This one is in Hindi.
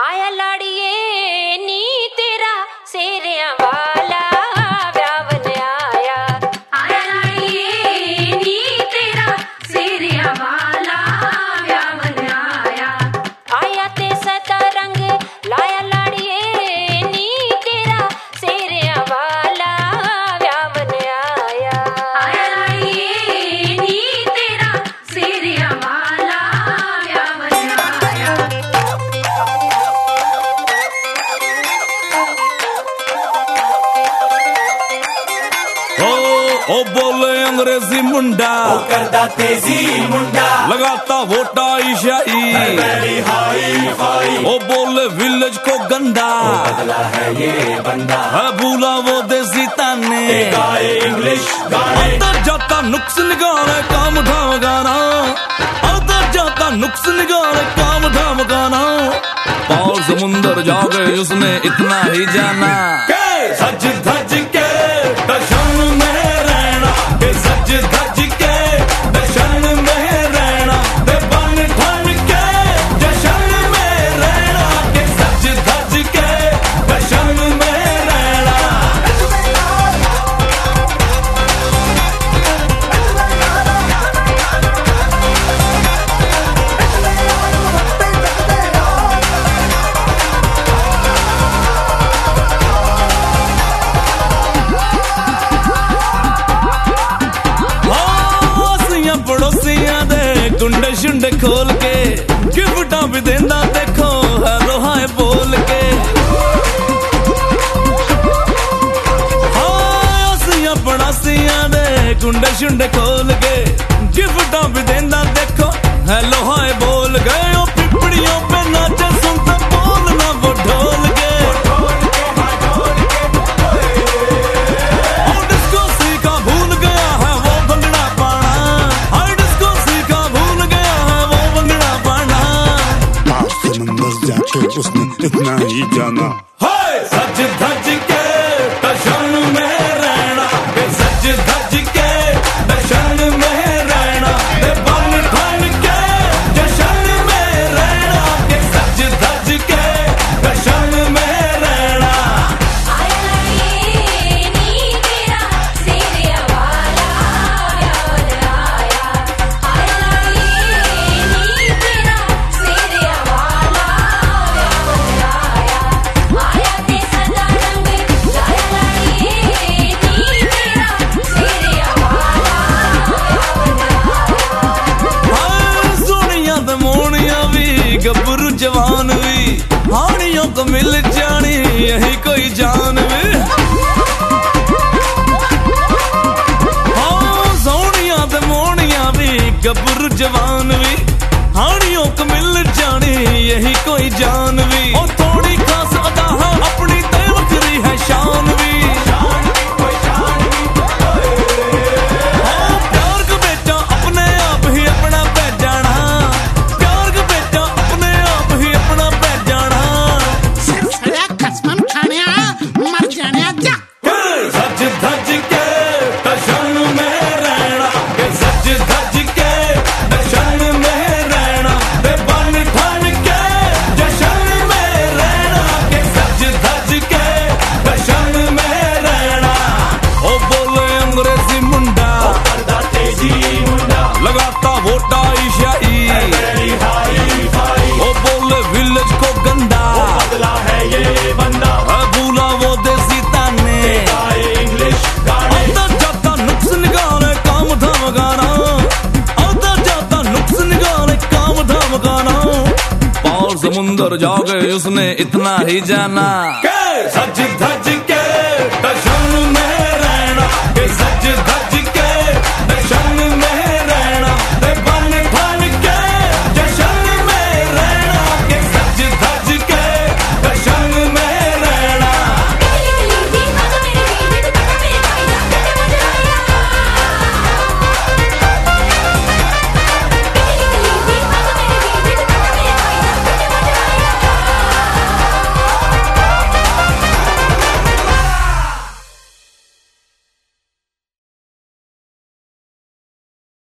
அயலாடியே ओ बोले अंग्रेज़ी मुंडा। ओ करदा तेज़ी मुंडा। लगाता वोटा ईशाई। ओ बोले विलेज को गंदा है ये बंदा। है भूला वो देसी ताने। गाए इंग्लिश गाए। अंदर जाता नुक्स निगारे काम धाम गाना। अंदर जाता नुक्स निगारे काम धाम गाना। और समुंदर जागे उसने इतना ही जाना। सच धन ਜੁੰਡ ਖੋਲ ਕੇ ਗਿਫਟਾਂ ਵੀ ਦਿੰਦਾ ਦੇਖੋ ਹਰ ਰੋਹਾਏ ਬੋਲ ਕੇ। ਬਣਾਸੀਆਂ ਨੇ ਗੁੰਡੇ ਛੁੰਡੇ ਖੋਲ ਕੇ ਗਿਫਟਾਂ ਵੀ ਦਿੰਦਾ ਦੇਖੋ ਹੈ ਹਾਏ ਬੋਲ ਗਏ। उसने इतना ही जाना। सच धज लोग मिल गंदा। वो बदला है ये बंदा। भूला वो देसी ताने। इंग्लिश तो जाता नुक्स निकाले काम धाम गाना आता तो जाता नुक्स निकाले काम धाम गाना पार समुंदर जाओगे उसने इतना ही जाना। सच धज